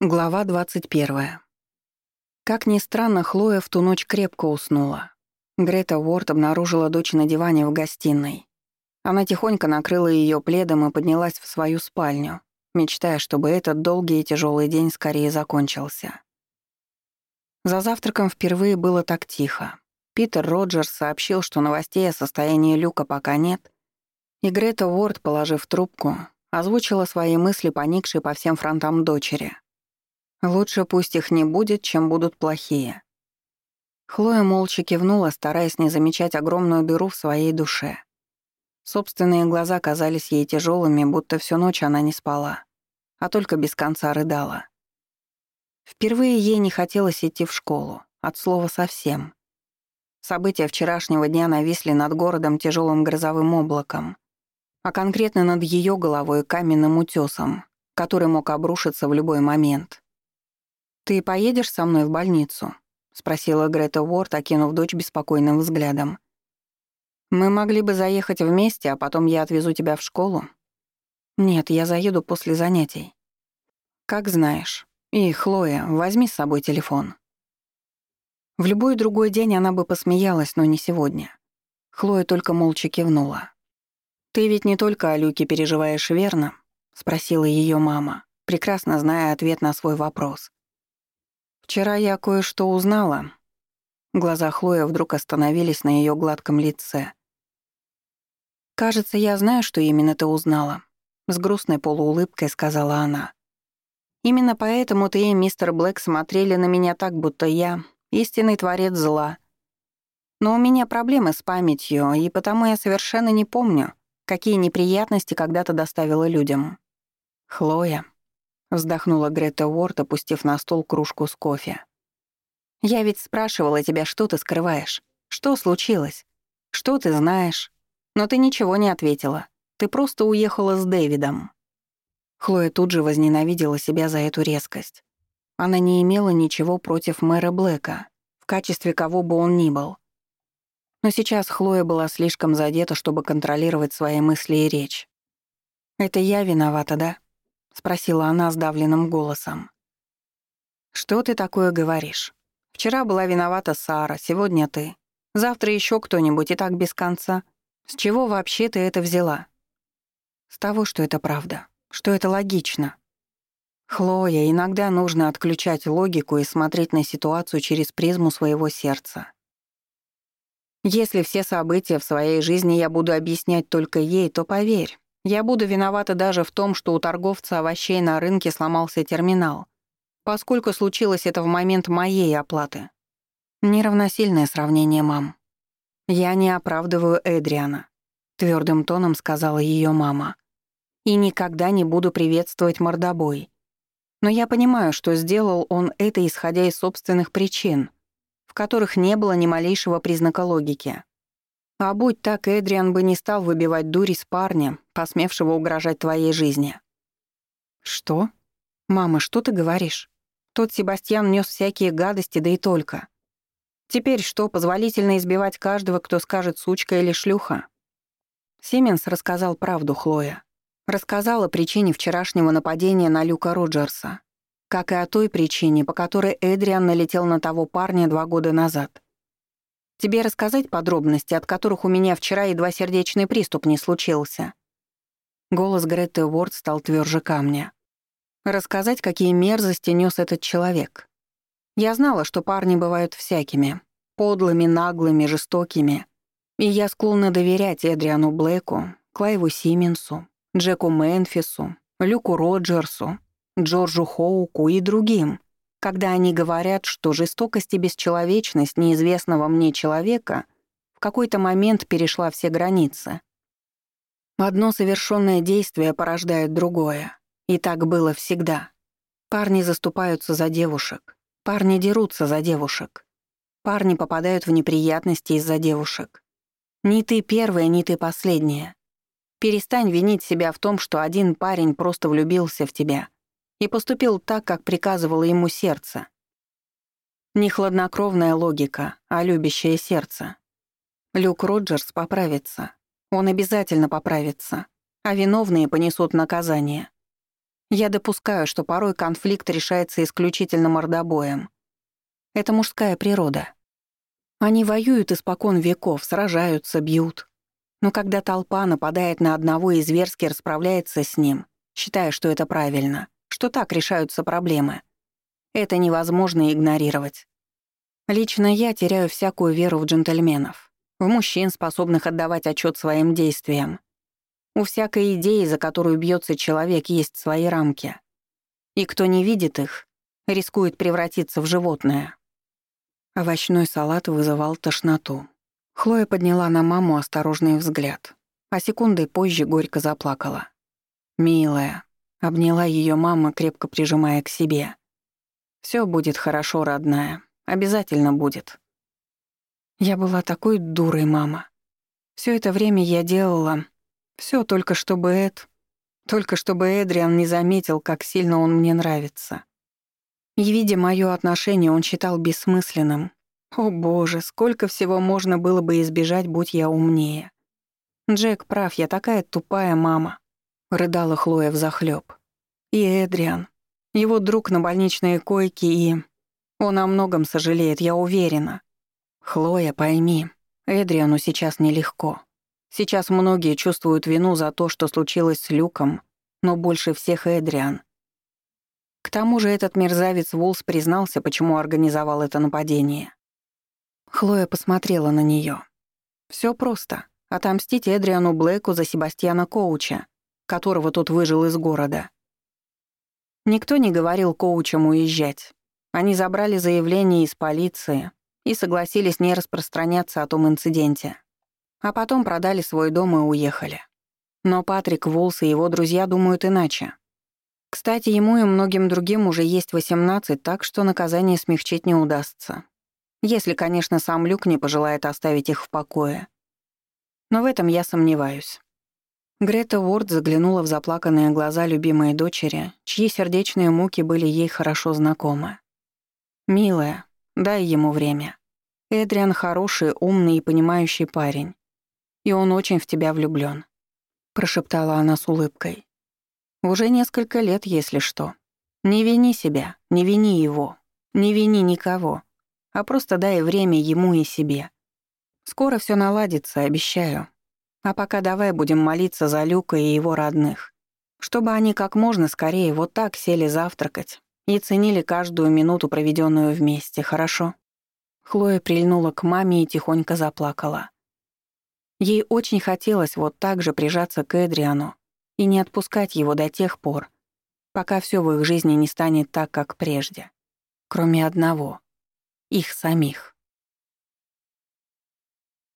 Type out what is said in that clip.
Глава 21. Как ни странно, Хлоя в ту ночь крепко уснула. Грета Уорд обнаружила дочь на диване в гостиной. Она тихонько накрыла ее пледом и поднялась в свою спальню, мечтая, чтобы этот долгий и тяжелый день скорее закончился. За завтраком впервые было так тихо. Питер Роджерс сообщил, что новостей о состоянии Люка пока нет, и Грета Уорд, положив трубку, озвучила свои мысли, поникшей по всем фронтам дочери — Лучше пусть их не будет, чем будут плохие. Хлоя молча кивнула, стараясь не замечать огромную дыру в своей душе. Собственные глаза казались ей тяжелыми, будто всю ночь она не спала, а только без конца рыдала. Впервые ей не хотелось идти в школу, от слова совсем. События вчерашнего дня нависли над городом тяжелым грозовым облаком, а конкретно над ее головой каменным утесом, который мог обрушиться в любой момент. «Ты поедешь со мной в больницу?» — спросила Грета Уорд, окинув дочь беспокойным взглядом. «Мы могли бы заехать вместе, а потом я отвезу тебя в школу». «Нет, я заеду после занятий». «Как знаешь. И, Хлоя, возьми с собой телефон». В любой другой день она бы посмеялась, но не сегодня. Хлоя только молча кивнула. «Ты ведь не только о Люке переживаешь, верно?» — спросила ее мама, прекрасно зная ответ на свой вопрос. «Вчера я кое-что узнала». Глаза Хлоя вдруг остановились на ее гладком лице. «Кажется, я знаю, что именно ты узнала», — с грустной полуулыбкой сказала она. «Именно поэтому ты и мистер Блэк смотрели на меня так, будто я — истинный творец зла. Но у меня проблемы с памятью, и потому я совершенно не помню, какие неприятности когда-то доставила людям. Хлоя, Вздохнула Грета Уорд, опустив на стол кружку с кофе. «Я ведь спрашивала тебя, что ты скрываешь. Что случилось? Что ты знаешь? Но ты ничего не ответила. Ты просто уехала с Дэвидом». Хлоя тут же возненавидела себя за эту резкость. Она не имела ничего против мэра Блэка, в качестве кого бы он ни был. Но сейчас Хлоя была слишком задета, чтобы контролировать свои мысли и речь. «Это я виновата, да?» — спросила она сдавленным голосом. «Что ты такое говоришь? Вчера была виновата Сара, сегодня ты. Завтра еще кто-нибудь и так без конца. С чего вообще ты это взяла?» «С того, что это правда, что это логично», Хлоя, иногда нужно отключать логику и смотреть на ситуацию через призму своего сердца. Если все события в своей жизни я буду объяснять только ей, то поверь, я буду виновата даже в том, что у торговца овощей на рынке сломался терминал, поскольку случилось это в момент моей оплаты. Неравносильное сравнение, мам. Я не оправдываю Эдриана, твердым тоном сказала ее мама. И никогда не буду приветствовать мордобой. Но я понимаю, что сделал он это исходя из собственных причин, в которых не было ни малейшего признака логики. А будь так, Эдриан бы не стал выбивать дури с парня, посмевшего угрожать твоей жизни. Что? Мама, что ты говоришь? Тот Себастьян нес всякие гадости, да и только. Теперь что, позволительно избивать каждого, кто скажет сучка или шлюха? Сименс рассказал правду Хлоя. Рассказал о причине вчерашнего нападения на Люка Роджерса, как и о той причине, по которой Эдриан налетел на того парня два года назад. Тебе рассказать подробности, от которых у меня вчера едва сердечный приступ не случился?» Голос Гретты Уорд стал тверже камня. «Рассказать, какие мерзости нес этот человек. Я знала, что парни бывают всякими. Подлыми, наглыми, жестокими. И я склонна доверять Эдриану Блэку, Клайву Сименсу, Джеку Мэнфису, Люку Роджерсу, Джорджу Хоуку и другим, когда они говорят, что жестокость и бесчеловечность неизвестного мне человека в какой-то момент перешла все границы. Одно совершенное действие порождает другое. И так было всегда. Парни заступаются за девушек. Парни дерутся за девушек. Парни попадают в неприятности из-за девушек. Ни ты первая, ни ты последняя. Перестань винить себя в том, что один парень просто влюбился в тебя — и поступил так, как приказывало ему сердце. Не хладнокровная логика, а любящее сердце. Люк Роджерс поправится. Он обязательно поправится, а виновные понесут наказание. Я допускаю, что порой конфликт решается исключительно мордобоем. Это мужская природа. Они воюют испокон веков, сражаются, бьют. Но когда толпа нападает на одного и зверски расправляется с ним, считая, что это правильно, что так решаются проблемы, это невозможно игнорировать. Лично я теряю всякую веру в джентльменов, в мужчин, способных отдавать отчет своим действиям. У всякой идеи, за которую бьется человек, есть свои рамки. И кто не видит их, рискует превратиться в животное. Овощной салат вызывал тошноту. Хлоя подняла на маму осторожный взгляд, а секундой позже горько заплакала. «Милая», — обняла ее мама, крепко прижимая к себе. Все будет хорошо, родная. Обязательно будет». Я была такой дурой, мама. Все это время я делала... все только чтобы Эд... Только чтобы Эдриан не заметил, как сильно он мне нравится. И, видя моё отношение, он считал бессмысленным. О боже, сколько всего можно было бы избежать, будь я умнее. Джек прав, я такая тупая мама. Рыдала Хлоя взахлёб. И Эдриан. Его друг на больничной койке и... Он о многом сожалеет, я уверена. Хлоя, пойми, Эдриану сейчас нелегко. Сейчас многие чувствуют вину за то, что случилось с Люком, но больше всех Эдриан — к тому же этот мерзавец Вулс признался, почему организовал это нападение. Хлоя посмотрела на нее. Все просто. Отомстить Эдриану Блэку за Себастьяна Коуча, которого тот выжил из города. Никто не говорил Коучам уезжать. Они забрали заявление из полиции и согласились не распространяться о том инциденте. А потом продали свой дом и уехали. Но Патрик Вулс и его друзья думают иначе. Кстати, ему и многим другим уже есть 18, так что наказание смягчить не удастся. Если, конечно, сам Люк не пожелает оставить их в покое. Но в этом я сомневаюсь. Грета Уорд заглянула в заплаканные глаза любимой дочери, чьи сердечные муки были ей хорошо знакомы. «Милая, дай ему время. Эдриан хороший, умный и понимающий парень. И он очень в тебя влюблён», — прошептала она с улыбкой. Уже несколько лет, если что. Не вини себя, не вини его, не вини никого, а просто дай время ему и себе. Скоро все наладится, обещаю. А пока давай будем молиться за Люка и его родных, чтобы они как можно скорее вот так сели завтракать и ценили каждую минуту, проведенную вместе, хорошо?» Хлоя прильнула к маме и тихонько заплакала. Ей очень хотелось вот так же прижаться к Эдриану, и не отпускать его до тех пор, пока все в их жизни не станет так, как прежде. Кроме одного — их самих.